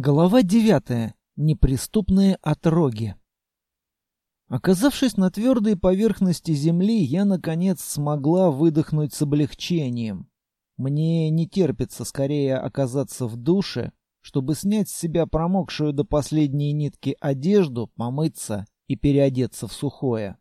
Глава девятая. Неприступные отроги. Оказавшись на твердой поверхности земли, я, наконец, смогла выдохнуть с облегчением. Мне не терпится скорее оказаться в душе, чтобы снять с себя промокшую до последней нитки одежду, помыться и переодеться в сухое.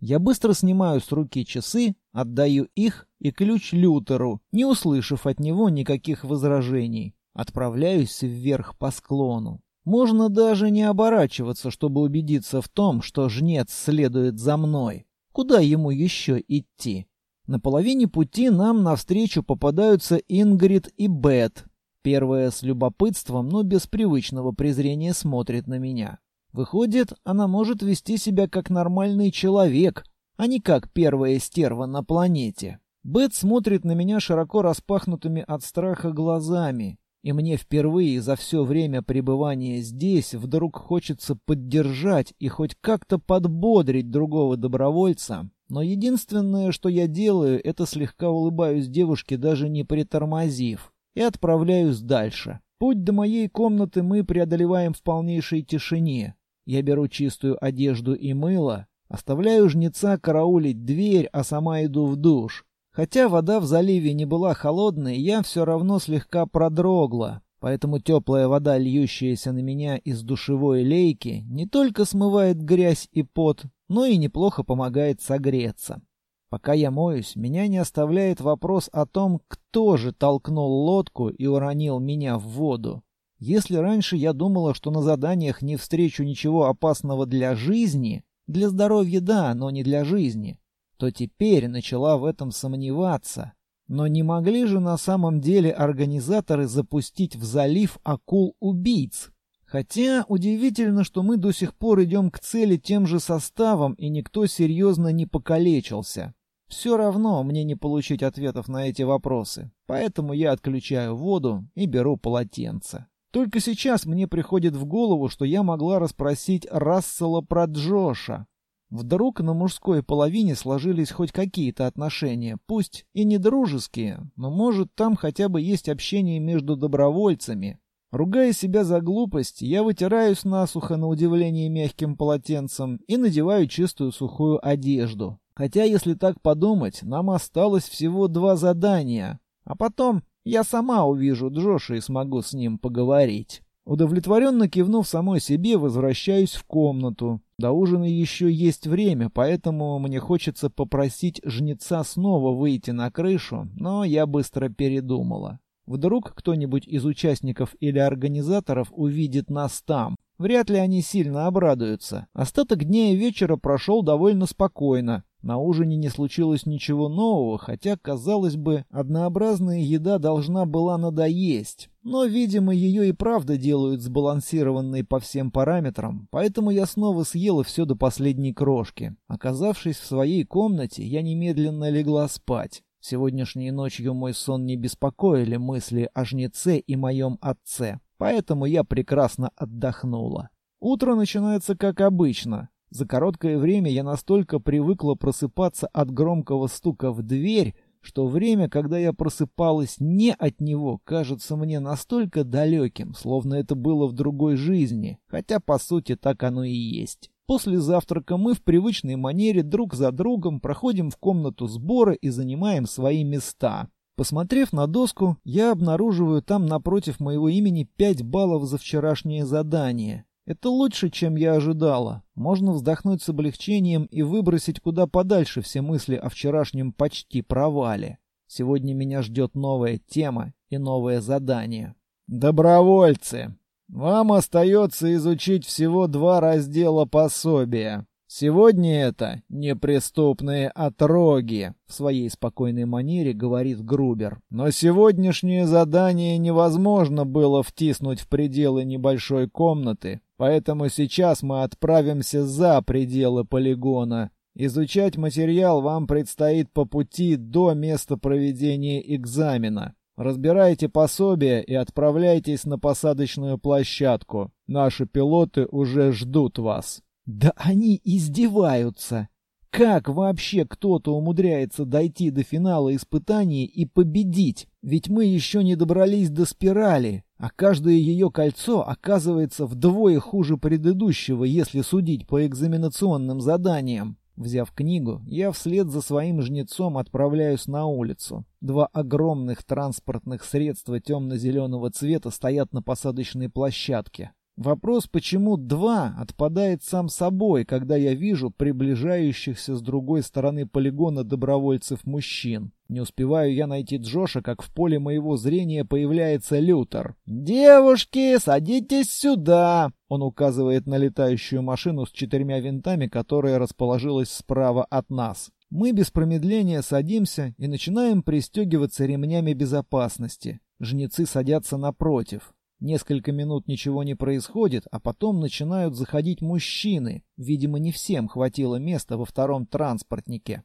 Я быстро снимаю с руки часы, отдаю их и ключ Лютеру, не услышав от него никаких возражений. Отправляюсь вверх по склону. Можно даже не оборачиваться, чтобы убедиться в том, что жнец следует за мной. Куда ему еще идти? На половине пути нам навстречу попадаются Ингрид и Бет. Первая с любопытством, но без привычного презрения смотрит на меня. Выходит, она может вести себя как нормальный человек, а не как первая стерва на планете. Бет смотрит на меня широко распахнутыми от страха глазами. И мне впервые за все время пребывания здесь вдруг хочется поддержать и хоть как-то подбодрить другого добровольца. Но единственное, что я делаю, это слегка улыбаюсь девушке, даже не притормозив, и отправляюсь дальше. Путь до моей комнаты мы преодолеваем в полнейшей тишине. Я беру чистую одежду и мыло, оставляю жнеца караулить дверь, а сама иду в душ. Хотя вода в заливе не была холодной, я все равно слегка продрогла, поэтому теплая вода, льющаяся на меня из душевой лейки, не только смывает грязь и пот, но и неплохо помогает согреться. Пока я моюсь, меня не оставляет вопрос о том, кто же толкнул лодку и уронил меня в воду. Если раньше я думала, что на заданиях не встречу ничего опасного для жизни, для здоровья да, но не для жизни, то теперь начала в этом сомневаться. Но не могли же на самом деле организаторы запустить в залив акул-убийц? Хотя удивительно, что мы до сих пор идем к цели тем же составом, и никто серьезно не покалечился. Все равно мне не получить ответов на эти вопросы, поэтому я отключаю воду и беру полотенце. Только сейчас мне приходит в голову, что я могла расспросить Рассела про Джоша. Вдруг на мужской половине сложились хоть какие-то отношения, пусть и не дружеские, но может там хотя бы есть общение между добровольцами. Ругая себя за глупость, я вытираюсь насухо на удивление мягким полотенцем и надеваю чистую сухую одежду. Хотя, если так подумать, нам осталось всего два задания, а потом я сама увижу Джоша и смогу с ним поговорить. Удовлетворенно кивнув самой себе, возвращаюсь в комнату. До ужина еще есть время, поэтому мне хочется попросить жнеца снова выйти на крышу, но я быстро передумала. Вдруг кто-нибудь из участников или организаторов увидит нас там. Вряд ли они сильно обрадуются. Остаток дня и вечера прошел довольно спокойно. На ужине не случилось ничего нового, хотя, казалось бы, однообразная еда должна была надоесть. Но, видимо, ее и правда делают сбалансированной по всем параметрам, поэтому я снова съела все до последней крошки. Оказавшись в своей комнате, я немедленно легла спать. Сегодняшней ночью мой сон не беспокоили мысли о жнеце и моем отце, поэтому я прекрасно отдохнула. Утро начинается как обычно. За короткое время я настолько привыкла просыпаться от громкого стука в дверь, что время, когда я просыпалась не от него, кажется мне настолько далеким, словно это было в другой жизни, хотя по сути так оно и есть. После завтрака мы в привычной манере друг за другом проходим в комнату сбора и занимаем свои места. Посмотрев на доску, я обнаруживаю там напротив моего имени 5 баллов за вчерашнее задание. Это лучше, чем я ожидала. Можно вздохнуть с облегчением и выбросить куда подальше все мысли о вчерашнем почти провале. Сегодня меня ждет новая тема и новое задание. Добровольцы! Вам остается изучить всего два раздела пособия. Сегодня это неприступные отроги, в своей спокойной манере говорит Грубер. Но сегодняшнее задание невозможно было втиснуть в пределы небольшой комнаты, Поэтому сейчас мы отправимся за пределы полигона. Изучать материал вам предстоит по пути до места проведения экзамена. Разбирайте пособие и отправляйтесь на посадочную площадку. Наши пилоты уже ждут вас. Да они издеваются. Как вообще кто-то умудряется дойти до финала испытаний и победить? Ведь мы еще не добрались до спирали, а каждое ее кольцо оказывается вдвое хуже предыдущего, если судить по экзаменационным заданиям. Взяв книгу, я вслед за своим жнецом отправляюсь на улицу. Два огромных транспортных средства темно-зеленого цвета стоят на посадочной площадке. Вопрос, почему два, отпадает сам собой, когда я вижу приближающихся с другой стороны полигона добровольцев-мужчин. Не успеваю я найти Джоша, как в поле моего зрения появляется Лютер. «Девушки, садитесь сюда!» Он указывает на летающую машину с четырьмя винтами, которая расположилась справа от нас. Мы без промедления садимся и начинаем пристегиваться ремнями безопасности. Жнецы садятся напротив. Несколько минут ничего не происходит, а потом начинают заходить мужчины. Видимо, не всем хватило места во втором транспортнике.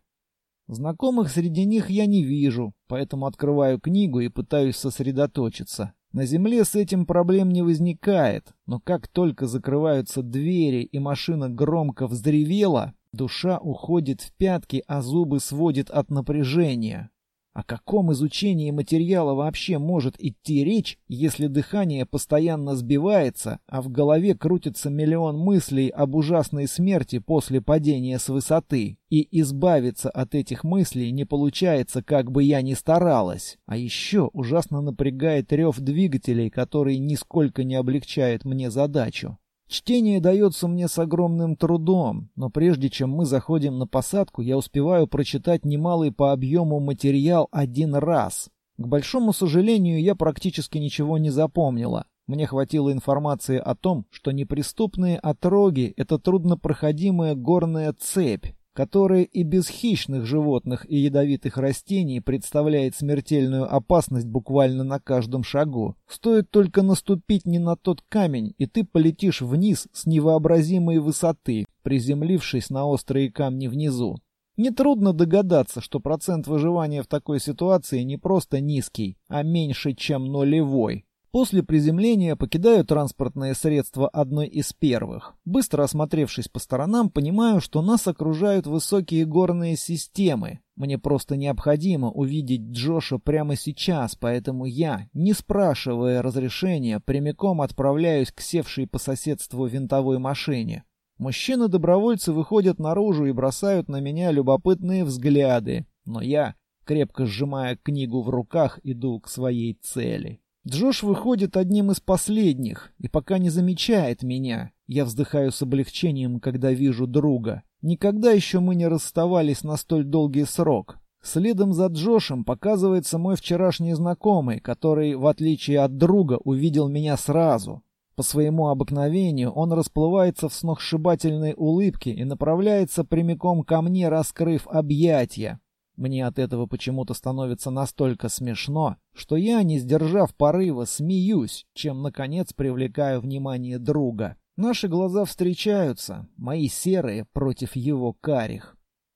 Знакомых среди них я не вижу, поэтому открываю книгу и пытаюсь сосредоточиться. На земле с этим проблем не возникает, но как только закрываются двери и машина громко вздревела, душа уходит в пятки, а зубы сводит от напряжения. О каком изучении материала вообще может идти речь, если дыхание постоянно сбивается, а в голове крутится миллион мыслей об ужасной смерти после падения с высоты? И избавиться от этих мыслей не получается, как бы я ни старалась. А еще ужасно напрягает рев двигателей, который нисколько не облегчает мне задачу. Чтение дается мне с огромным трудом, но прежде чем мы заходим на посадку, я успеваю прочитать немалый по объему материал один раз. К большому сожалению, я практически ничего не запомнила. Мне хватило информации о том, что неприступные отроги — это труднопроходимая горная цепь, которая и без хищных животных и ядовитых растений представляет смертельную опасность буквально на каждом шагу. Стоит только наступить не на тот камень, и ты полетишь вниз с невообразимой высоты, приземлившись на острые камни внизу. Нетрудно догадаться, что процент выживания в такой ситуации не просто низкий, а меньше, чем нулевой. После приземления покидаю транспортное средство одной из первых. Быстро осмотревшись по сторонам, понимаю, что нас окружают высокие горные системы. Мне просто необходимо увидеть Джоша прямо сейчас, поэтому я, не спрашивая разрешения, прямиком отправляюсь к севшей по соседству винтовой машине. Мужчины-добровольцы выходят наружу и бросают на меня любопытные взгляды, но я, крепко сжимая книгу в руках, иду к своей цели. Джош выходит одним из последних и пока не замечает меня. Я вздыхаю с облегчением, когда вижу друга. Никогда еще мы не расставались на столь долгий срок. Следом за Джошем показывается мой вчерашний знакомый, который, в отличие от друга, увидел меня сразу. По своему обыкновению он расплывается в сногсшибательной улыбке и направляется прямиком ко мне, раскрыв объятия. Мне от этого почему-то становится настолько смешно, что я, не сдержав порыва, смеюсь, чем, наконец, привлекаю внимание друга. Наши глаза встречаются, мои серые против его карих.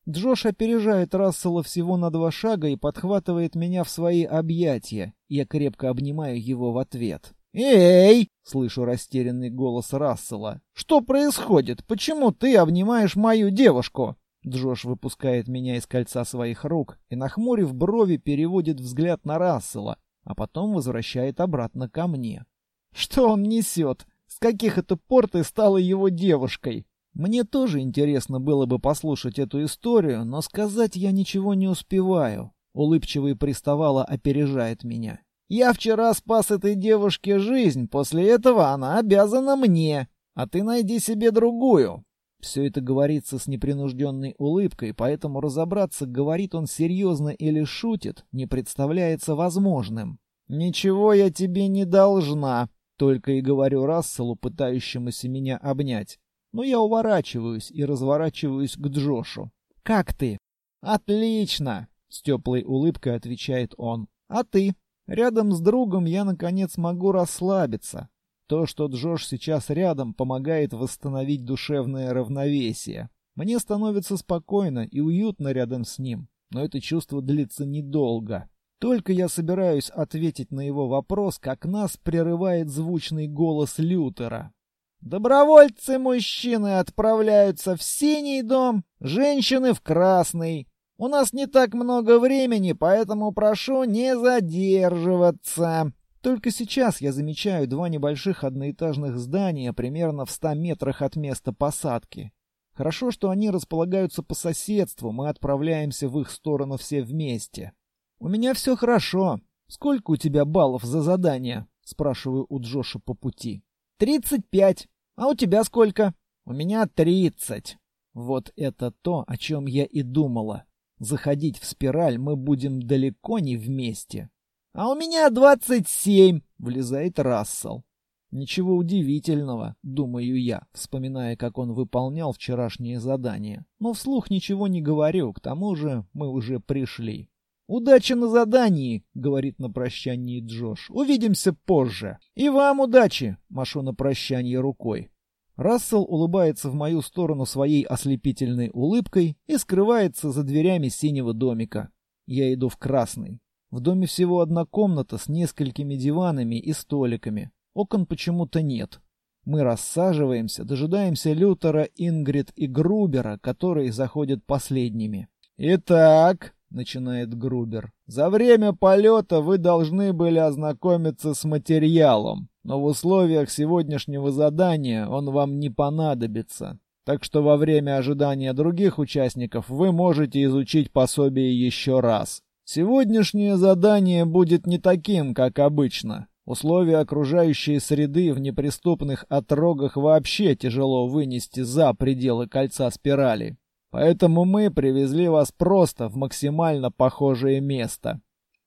Джош опережает Рассела всего на два шага и подхватывает меня в свои объятия. Я крепко обнимаю его в ответ. «Эй!» — слышу растерянный голос Рассела. «Что происходит? Почему ты обнимаешь мою девушку?» Джош выпускает меня из кольца своих рук и, нахмурив брови, переводит взгляд на Рассела, а потом возвращает обратно ко мне. Что он несет? С каких это пор ты стала его девушкой? Мне тоже интересно было бы послушать эту историю, но сказать я ничего не успеваю. Улыбчивый приставала опережает меня. Я вчера спас этой девушке жизнь, после этого она обязана мне. А ты найди себе другую. Все это говорится с непринужденной улыбкой, поэтому разобраться, говорит он серьезно или шутит, не представляется возможным. «Ничего я тебе не должна», — только и говорю Расселу, пытающемуся меня обнять. Но я уворачиваюсь и разворачиваюсь к Джошу. «Как ты?» «Отлично!» — с теплой улыбкой отвечает он. «А ты?» Рядом с другом я, наконец, могу расслабиться. То, что Джош сейчас рядом, помогает восстановить душевное равновесие. Мне становится спокойно и уютно рядом с ним, но это чувство длится недолго. Только я собираюсь ответить на его вопрос, как нас прерывает звучный голос Лютера. «Добровольцы-мужчины отправляются в синий дом, женщины в красный. У нас не так много времени, поэтому прошу не задерживаться». Только сейчас я замечаю два небольших одноэтажных здания примерно в ста метрах от места посадки. Хорошо, что они располагаются по соседству, мы отправляемся в их сторону все вместе. «У меня все хорошо. Сколько у тебя баллов за задание?» — спрашиваю у Джоша по пути. «Тридцать пять. А у тебя сколько?» «У меня тридцать». Вот это то, о чем я и думала. Заходить в спираль мы будем далеко не вместе. «А у меня двадцать семь!» — влезает Рассел. Ничего удивительного, думаю я, вспоминая, как он выполнял вчерашнее задание. Но вслух ничего не говорю, к тому же мы уже пришли. «Удачи на задании!» — говорит на прощании Джош. «Увидимся позже!» «И вам удачи!» — машу на прощание рукой. Рассел улыбается в мою сторону своей ослепительной улыбкой и скрывается за дверями синего домика. Я иду в красный. В доме всего одна комната с несколькими диванами и столиками. Окон почему-то нет. Мы рассаживаемся, дожидаемся Лютера, Ингрид и Грубера, которые заходят последними. «Итак», — начинает Грубер, — «за время полета вы должны были ознакомиться с материалом но в условиях сегодняшнего задания он вам не понадобится. Так что во время ожидания других участников вы можете изучить пособие еще раз. Сегодняшнее задание будет не таким, как обычно. Условия окружающей среды в неприступных отрогах вообще тяжело вынести за пределы кольца спирали. Поэтому мы привезли вас просто в максимально похожее место.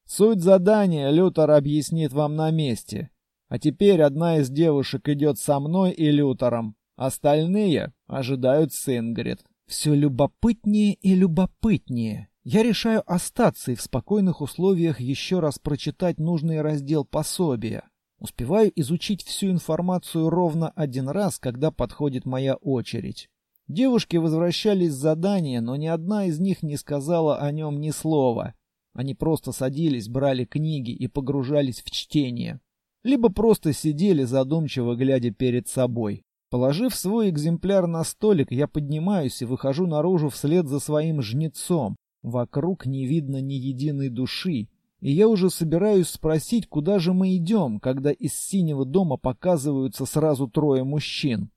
Суть задания Лютер объяснит вам на месте. А теперь одна из девушек идет со мной и Лютером. Остальные ожидают Сингрид. Все любопытнее и любопытнее. Я решаю остаться и в спокойных условиях еще раз прочитать нужный раздел пособия. Успеваю изучить всю информацию ровно один раз, когда подходит моя очередь. Девушки возвращались с задания, но ни одна из них не сказала о нем ни слова. Они просто садились, брали книги и погружались в чтение либо просто сидели задумчиво глядя перед собой. Положив свой экземпляр на столик, я поднимаюсь и выхожу наружу вслед за своим жнецом. Вокруг не видно ни единой души, и я уже собираюсь спросить, куда же мы идем, когда из синего дома показываются сразу трое мужчин.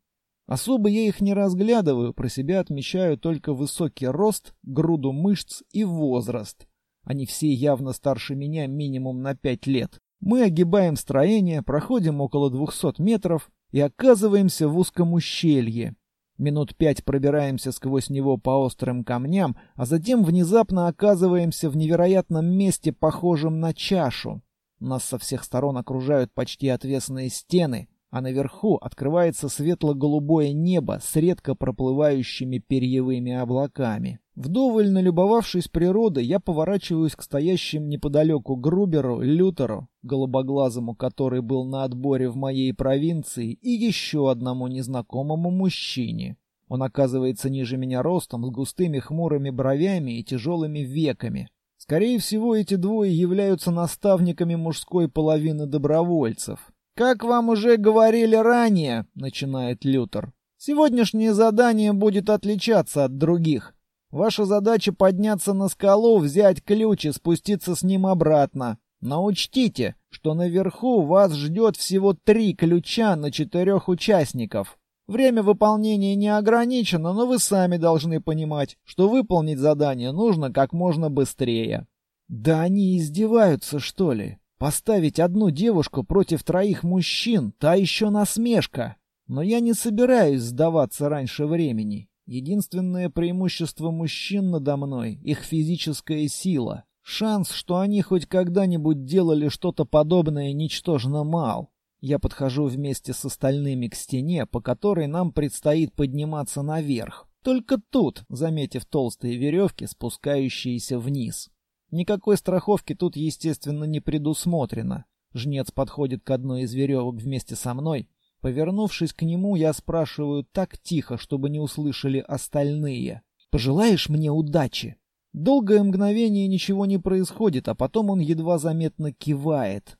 Особо я их не разглядываю, про себя отмечаю только высокий рост, груду мышц и возраст. Они все явно старше меня минимум на пять лет. Мы огибаем строение, проходим около 200 метров и оказываемся в узком ущелье. Минут пять пробираемся сквозь него по острым камням, а затем внезапно оказываемся в невероятном месте, похожем на чашу. Нас со всех сторон окружают почти отвесные стены, а наверху открывается светло-голубое небо с редко проплывающими перьевыми облаками. Вдоволь налюбовавшись природой, я поворачиваюсь к стоящим неподалеку Груберу, Лютеру, голубоглазому, который был на отборе в моей провинции, и еще одному незнакомому мужчине. Он оказывается ниже меня ростом, с густыми хмурыми бровями и тяжелыми веками. Скорее всего, эти двое являются наставниками мужской половины добровольцев. «Как вам уже говорили ранее», — начинает Лютер, — «сегодняшнее задание будет отличаться от других. Ваша задача подняться на скалу, взять ключ и спуститься с ним обратно. Но учтите, что наверху вас ждет всего три ключа на четырех участников. Время выполнения не ограничено, но вы сами должны понимать, что выполнить задание нужно как можно быстрее». «Да они издеваются, что ли?» Поставить одну девушку против троих мужчин — та еще насмешка. Но я не собираюсь сдаваться раньше времени. Единственное преимущество мужчин надо мной — их физическая сила. Шанс, что они хоть когда-нибудь делали что-то подобное, ничтожно мал. Я подхожу вместе с остальными к стене, по которой нам предстоит подниматься наверх. Только тут, заметив толстые веревки, спускающиеся вниз. Никакой страховки тут, естественно, не предусмотрено. Жнец подходит к одной из веревок вместе со мной. Повернувшись к нему, я спрашиваю так тихо, чтобы не услышали остальные. «Пожелаешь мне удачи?» Долгое мгновение ничего не происходит, а потом он едва заметно кивает.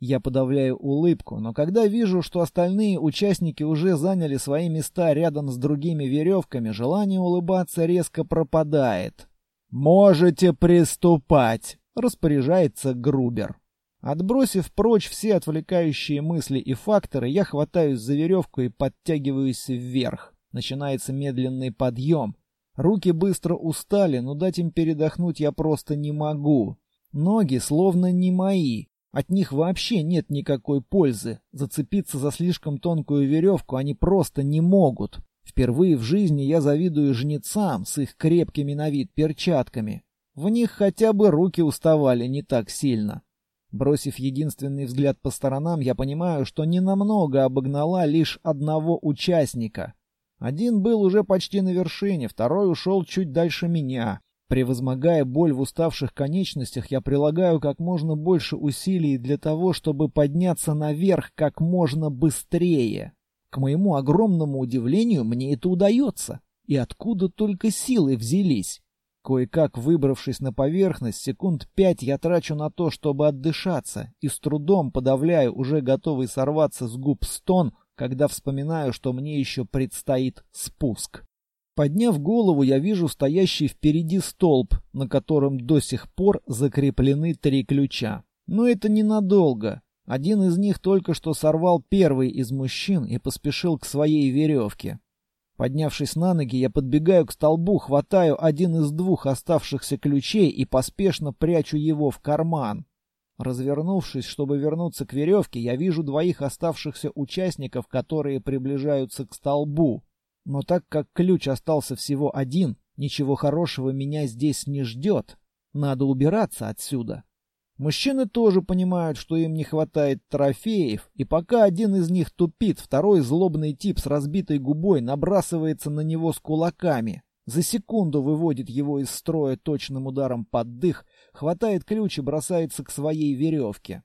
Я подавляю улыбку, но когда вижу, что остальные участники уже заняли свои места рядом с другими веревками, желание улыбаться резко пропадает. «Можете приступать», — распоряжается Грубер. Отбросив прочь все отвлекающие мысли и факторы, я хватаюсь за веревку и подтягиваюсь вверх. Начинается медленный подъем. Руки быстро устали, но дать им передохнуть я просто не могу. Ноги словно не мои. От них вообще нет никакой пользы. Зацепиться за слишком тонкую веревку они просто не могут. Впервые в жизни я завидую жнецам с их крепкими на вид перчатками. В них хотя бы руки уставали не так сильно. Бросив единственный взгляд по сторонам, я понимаю, что ненамного обогнала лишь одного участника. Один был уже почти на вершине, второй ушел чуть дальше меня. Превозмогая боль в уставших конечностях, я прилагаю как можно больше усилий для того, чтобы подняться наверх как можно быстрее. К моему огромному удивлению, мне это удается. И откуда только силы взялись? Кое-как выбравшись на поверхность, секунд пять я трачу на то, чтобы отдышаться, и с трудом подавляю уже готовый сорваться с губ стон, когда вспоминаю, что мне еще предстоит спуск. Подняв голову, я вижу стоящий впереди столб, на котором до сих пор закреплены три ключа. Но это ненадолго. Один из них только что сорвал первый из мужчин и поспешил к своей веревке. Поднявшись на ноги, я подбегаю к столбу, хватаю один из двух оставшихся ключей и поспешно прячу его в карман. Развернувшись, чтобы вернуться к веревке, я вижу двоих оставшихся участников, которые приближаются к столбу. Но так как ключ остался всего один, ничего хорошего меня здесь не ждет. Надо убираться отсюда. Мужчины тоже понимают, что им не хватает трофеев, и пока один из них тупит, второй злобный тип с разбитой губой набрасывается на него с кулаками. За секунду выводит его из строя точным ударом под дых, хватает ключ и бросается к своей веревке.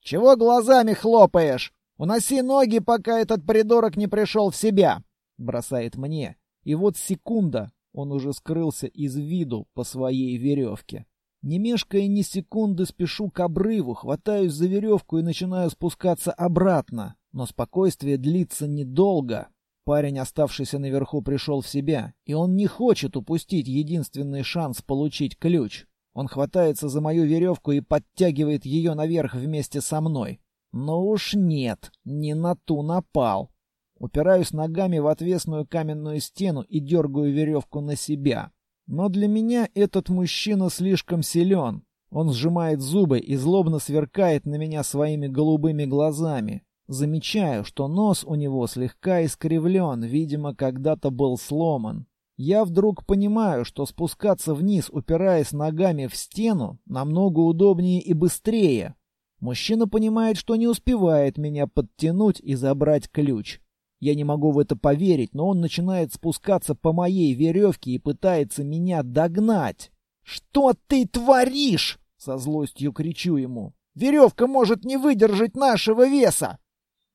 «Чего глазами хлопаешь? Уноси ноги, пока этот придурок не пришел в себя!» Бросает мне. И вот секунда, он уже скрылся из виду по своей веревке. Не мешкая ни секунды, спешу к обрыву, хватаюсь за веревку и начинаю спускаться обратно. Но спокойствие длится недолго. Парень, оставшийся наверху, пришел в себя, и он не хочет упустить единственный шанс получить ключ. Он хватается за мою веревку и подтягивает ее наверх вместе со мной. Но уж нет, не на ту напал. Упираюсь ногами в отвесную каменную стену и дергаю веревку на себя. Но для меня этот мужчина слишком силен. Он сжимает зубы и злобно сверкает на меня своими голубыми глазами. Замечаю, что нос у него слегка искривлен, видимо, когда-то был сломан. Я вдруг понимаю, что спускаться вниз, упираясь ногами в стену, намного удобнее и быстрее. Мужчина понимает, что не успевает меня подтянуть и забрать ключ. Я не могу в это поверить, но он начинает спускаться по моей веревке и пытается меня догнать. «Что ты творишь?» — со злостью кричу ему. «Веревка может не выдержать нашего веса!»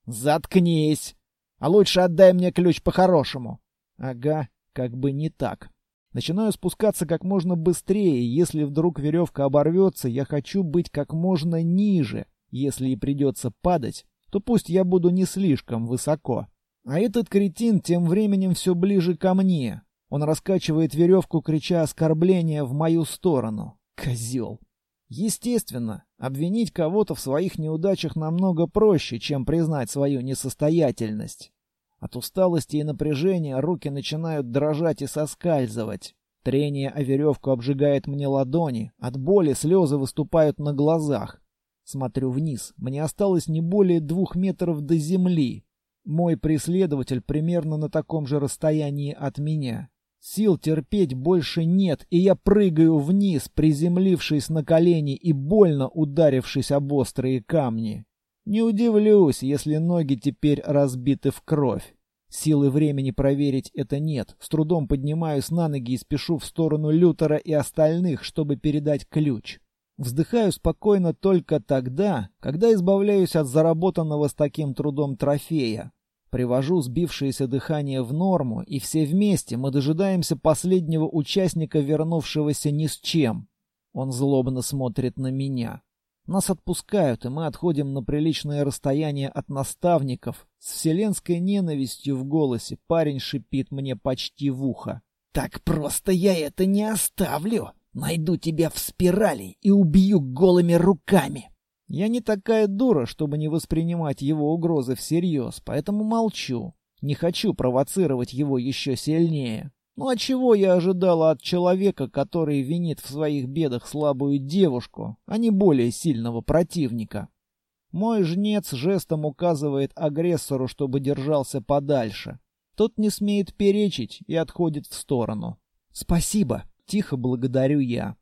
«Заткнись! А лучше отдай мне ключ по-хорошему!» «Ага, как бы не так!» Начинаю спускаться как можно быстрее. Если вдруг веревка оборвется, я хочу быть как можно ниже. Если и придется падать, то пусть я буду не слишком высоко. А этот кретин тем временем все ближе ко мне. Он раскачивает веревку, крича оскорбления в мою сторону. Козел. Естественно, обвинить кого-то в своих неудачах намного проще, чем признать свою несостоятельность. От усталости и напряжения руки начинают дрожать и соскальзывать. Трение о веревку обжигает мне ладони, от боли слезы выступают на глазах. Смотрю вниз, мне осталось не более двух метров до земли. Мой преследователь примерно на таком же расстоянии от меня. Сил терпеть больше нет, и я прыгаю вниз, приземлившись на колени и больно ударившись об острые камни. Не удивлюсь, если ноги теперь разбиты в кровь. Силы времени проверить это нет. С трудом поднимаюсь на ноги и спешу в сторону Лютера и остальных, чтобы передать ключ. Вздыхаю спокойно только тогда, когда избавляюсь от заработанного с таким трудом трофея. Привожу сбившееся дыхание в норму, и все вместе мы дожидаемся последнего участника, вернувшегося ни с чем. Он злобно смотрит на меня. Нас отпускают, и мы отходим на приличное расстояние от наставников. С вселенской ненавистью в голосе парень шипит мне почти в ухо. «Так просто я это не оставлю! Найду тебя в спирали и убью голыми руками!» Я не такая дура, чтобы не воспринимать его угрозы всерьез, поэтому молчу. Не хочу провоцировать его еще сильнее. Ну а чего я ожидала от человека, который винит в своих бедах слабую девушку, а не более сильного противника? Мой жнец жестом указывает агрессору, чтобы держался подальше. Тот не смеет перечить и отходит в сторону. «Спасибо!» — тихо благодарю я.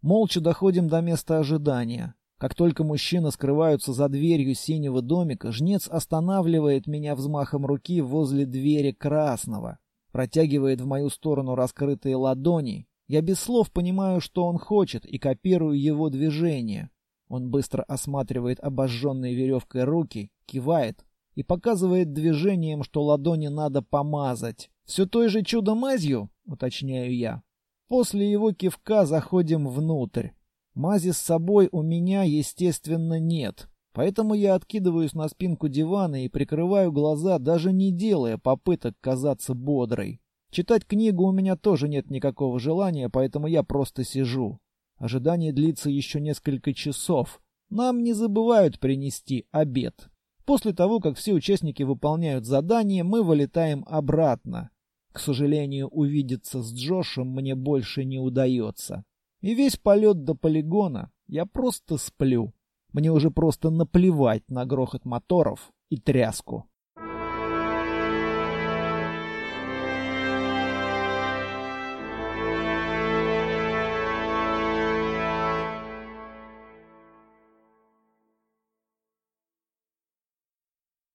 Молча доходим до места ожидания. Как только мужчины скрываются за дверью синего домика, жнец останавливает меня взмахом руки возле двери красного. Протягивает в мою сторону раскрытые ладони. Я без слов понимаю, что он хочет, и копирую его движение. Он быстро осматривает обожженные веревкой руки, кивает и показывает движением, что ладони надо помазать. «Все той же чудо-мазью?» — уточняю я. После его кивка заходим внутрь. Мази с собой у меня, естественно, нет. Поэтому я откидываюсь на спинку дивана и прикрываю глаза, даже не делая попыток казаться бодрой. Читать книгу у меня тоже нет никакого желания, поэтому я просто сижу. Ожидание длится еще несколько часов. Нам не забывают принести обед. После того, как все участники выполняют задание, мы вылетаем обратно. К сожалению, увидеться с Джошем мне больше не удается. И весь полет до полигона я просто сплю. Мне уже просто наплевать на грохот моторов и тряску.